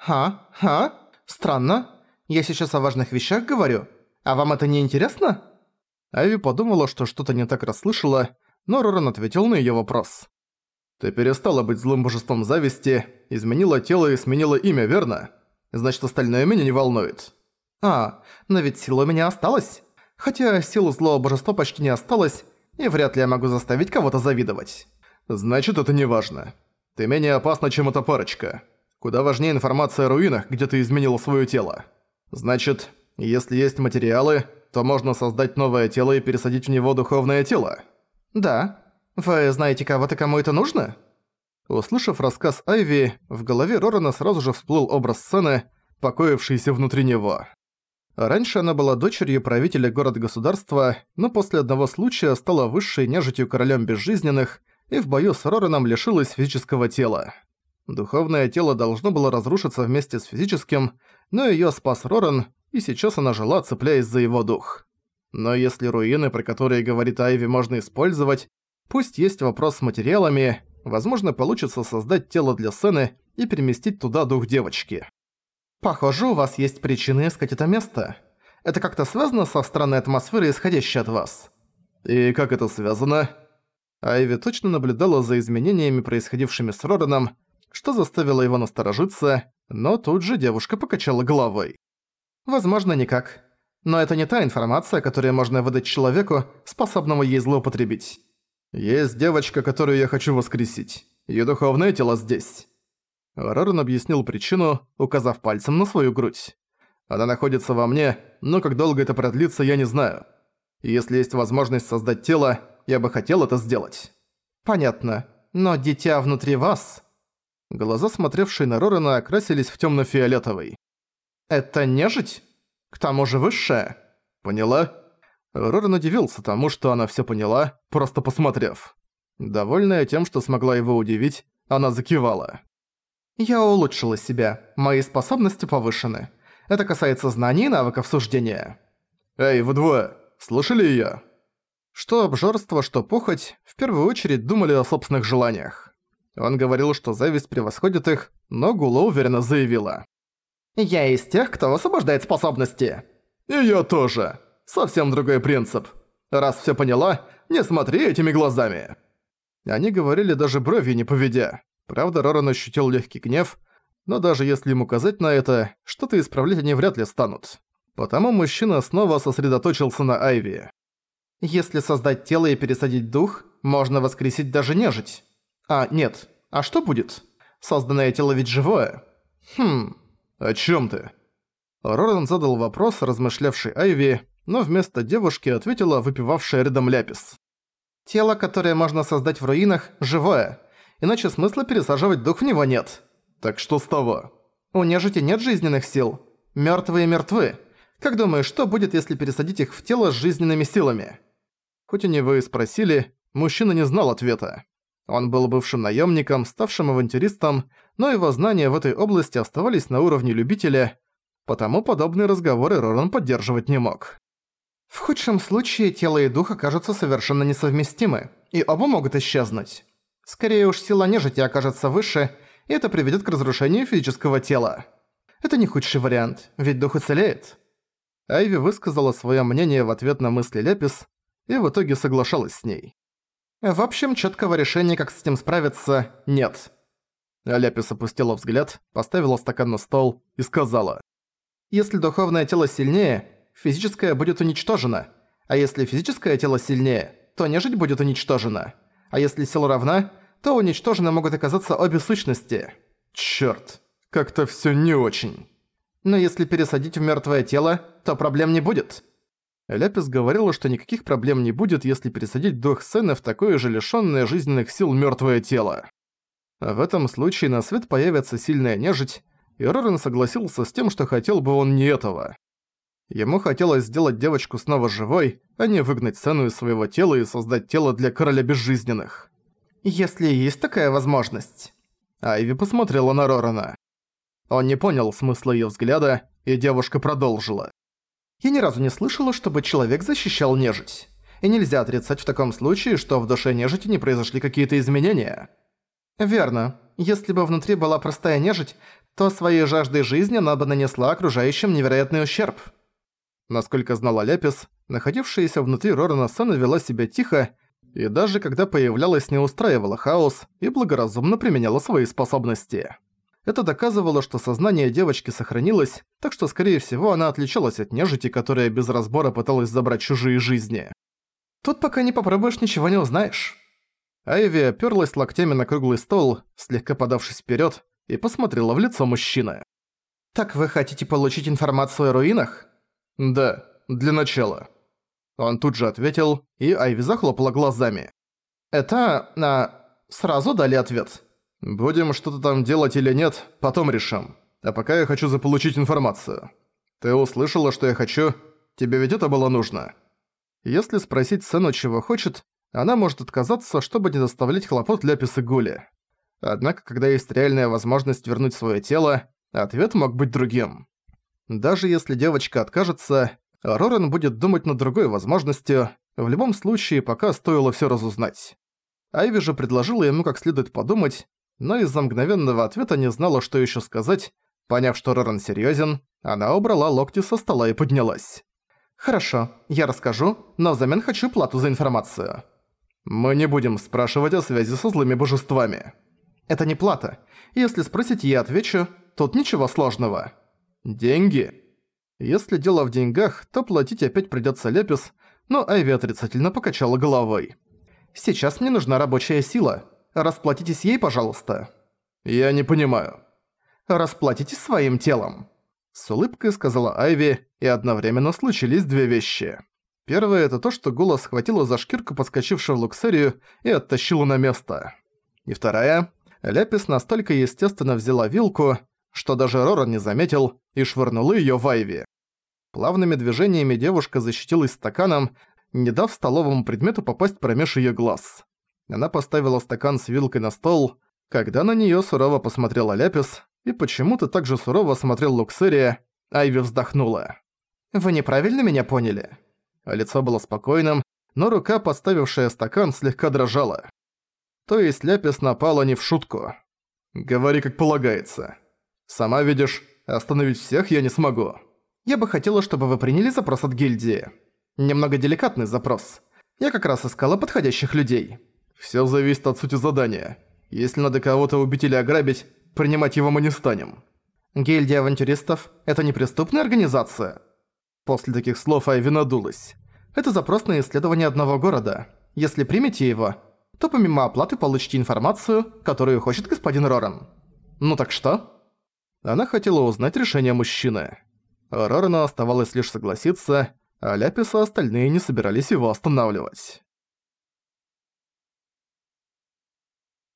«Ха? Ха? Странно. Я сейчас о важных вещах говорю. А вам это не интересно?» Айви подумала, что что-то не так расслышала, но Роран ответил на её вопрос. «Ты перестала быть злым божеством зависти, изменила тело и сменила имя, верно? Значит, остальное меня не волнует». «А, но ведь сила у меня осталась. Хотя силу злого божества почти не осталось, и вряд ли я могу заставить кого-то завидовать». «Значит, это не важно. Ты менее опасна, чем эта парочка. Куда важнее информация о руинах, где ты изменила своё тело. Значит, если есть материалы, то можно создать новое тело и пересадить в него духовное тело». «Да. Вы знаете кого-то, кому это нужно?» Услышав рассказ Айви, в голове Рорана сразу же всплыл образ сцены, покоившийся внутри него. Раньше она была дочерью правителя города-государства, но после одного случая стала высшей нежитью королем безжизненных и в бою с Рораном лишилась физического тела. Духовное тело должно было разрушиться вместе с физическим, но её спас Роран, и сейчас она жила, цепляясь за его дух. Но если руины, про которые говорит Айви, можно использовать, пусть есть вопрос с материалами, возможно, получится создать тело для сцены и переместить туда дух девочки. «Похоже, у вас есть причины искать это место. Это как-то связано со странной атмосферой, исходящей от вас?» «И как это связано?» Айви точно наблюдала за изменениями, происходившими с Рораном, что заставило его насторожиться, но тут же девушка покачала головой. «Возможно, никак. Но это не та информация, которую можно выдать человеку, способному ей злоупотребить. Есть девочка, которую я хочу воскресить. Её духовное тело здесь». Роран объяснил причину, указав пальцем на свою грудь. «Она находится во мне, но как долго это продлится, я не знаю. Если есть возможность создать тело, я бы хотел это сделать». «Понятно. Но дитя внутри вас...» Глаза, смотревшие на Рорана, окрасились в тёмно-фиолетовый. «Это нежить? К тому же высшая?» «Поняла?» Роран удивился тому, что она всё поняла, просто посмотрев. Довольная тем, что смогла его удивить, она закивала. Я улучшила себя. Мои способности повышены. Это касается знаний и навыков суждения. Эй, вы двое, слышали её? Что обжорство, что похоть, в первую очередь думали о собственных желаниях. Он говорил, что зависть превосходит их, но Гула уверенно заявила. «Я из тех, кто освобождает способности». «И я тоже. Совсем другой принцип. Раз всё поняла, не смотри этими глазами». Они говорили даже бровью не поведя. Правда, Роран ощутил легкий гнев, но даже если им указать на это, что-то исправлять они вряд ли станут. Потому мужчина снова сосредоточился на Айви. «Если создать тело и пересадить дух, можно воскресить даже нежить. А, нет. А что будет? Созданное тело ведь живое. Хм, о чем ты?» Роран задал вопрос, размышлявший Айви, но вместо девушки ответила выпивавшая рядом Ляпис. «Тело, которое можно создать в руинах, живое иначе смысла пересаживать дух в него нет. Так что с того? У нежити нет жизненных сил. Мёртвые мертвы. Как думаешь, что будет, если пересадить их в тело с жизненными силами? Хоть у него и спросили, мужчина не знал ответа. Он был бывшим наемником, ставшим авантюристом, но его знания в этой области оставались на уровне любителя, потому подобные разговоры Роран поддерживать не мог. В худшем случае тело и дух окажутся совершенно несовместимы, и оба могут исчезнуть. Скорее уж сила нежити окажется выше, и это приведет к разрушению физического тела. Это не худший вариант, ведь дух уцелеет. Айви высказала свое мнение в ответ на мысли Лепис, и в итоге соглашалась с ней. В общем, четкого решения, как с этим справиться, нет. Ляпис опустила взгляд, поставила стакан на стол и сказала. Если духовное тело сильнее, физическое будет уничтожено. А если физическое тело сильнее, то нежить будет уничтожена. А если сила равна, то уничтожены могут оказаться обе сущности. Чёрт, как-то всё не очень. Но если пересадить в мёртвое тело, то проблем не будет. Ляпис говорила, что никаких проблем не будет, если пересадить дух сцены в такое же лишённое жизненных сил мёртвое тело. В этом случае на свет появится сильная нежить, и Рорен согласился с тем, что хотел бы он не этого. Ему хотелось сделать девочку снова живой, а не выгнать сцену из своего тела и создать тело для короля безжизненных. Если есть такая возможность. Айви посмотрела на Рорана. Он не понял смысла её взгляда, и девушка продолжила. Я ни разу не слышала, чтобы человек защищал нежить. И нельзя отрицать в таком случае, что в душе нежити не произошли какие-то изменения. Верно. Если бы внутри была простая нежить, то своей жаждой жизни она бы нанесла окружающим невероятный ущерб. Насколько знала Ляпис, находившаяся внутри Рорана Сена вела себя тихо, и даже когда появлялась, не устраивала хаос и благоразумно применяла свои способности. Это доказывало, что сознание девочки сохранилось, так что, скорее всего, она отличалась от нежити, которая без разбора пыталась забрать чужие жизни. Тут пока не попробуешь, ничего не узнаешь. Айви оперлась локтями на круглый стол, слегка подавшись вперед, и посмотрела в лицо мужчины. «Так вы хотите получить информацию о руинах?» «Да, для начала». Он тут же ответил, и Айви захлопала глазами. «Это... А, сразу дали ответ?» «Будем что-то там делать или нет, потом решим. А пока я хочу заполучить информацию. Ты услышала, что я хочу? Тебе ведь это было нужно?» Если спросить Сену, чего хочет, она может отказаться, чтобы не доставлять хлопот для Писыгули. Однако, когда есть реальная возможность вернуть свое тело, ответ мог быть другим. Даже если девочка откажется, Рорен будет думать над другой возможностью, в любом случае пока стоило все разузнать. Айви же предложила ему как следует подумать, но из-за мгновенного ответа не знала, что еще сказать. Поняв, что Рорен серьезен, она убрала локти со стола и поднялась. «Хорошо, я расскажу, но взамен хочу плату за информацию». «Мы не будем спрашивать о связи со злыми божествами». «Это не плата. Если спросите, я отвечу, тут ничего сложного». «Деньги?» Если дело в деньгах, то платить опять придётся Лепис, но Айви отрицательно покачала головой. «Сейчас мне нужна рабочая сила. Расплатитесь ей, пожалуйста». «Я не понимаю». «Расплатитесь своим телом». С улыбкой сказала Айви, и одновременно случились две вещи. Первое – это то, что голос схватила за шкирку подскочившего Луксерию и оттащила на место. И вторая – Ляпис настолько естественно взяла вилку, что даже Роран не заметил, и швырнула её в Айви. Плавными движениями девушка защитилась стаканом, не дав столовому предмету попасть промеж её глаз. Она поставила стакан с вилкой на стол, когда на неё сурово посмотрела Ляпис, и почему-то так же сурово смотрел Луксерия, Айви вздохнула. «Вы неправильно меня поняли?» Лицо было спокойным, но рука, поставившая стакан, слегка дрожала. То есть Ляпис напала не в шутку. «Говори, как полагается. Сама видишь, остановить всех я не смогу. Я бы хотела, чтобы вы приняли запрос от гильдии. Немного деликатный запрос. Я как раз искала подходящих людей. Всё зависит от сути задания. Если надо кого-то убить или ограбить, принимать его мы не станем. Гильдия авантюристов – это не преступная организация. После таких слов Айви надулась. Это запрос на исследование одного города. Если примете его, то помимо оплаты получите информацию, которую хочет господин Роран. Ну так что? Она хотела узнать решение мужчины. Рорану оставалось лишь согласиться, а Ляписа остальные не собирались его останавливать.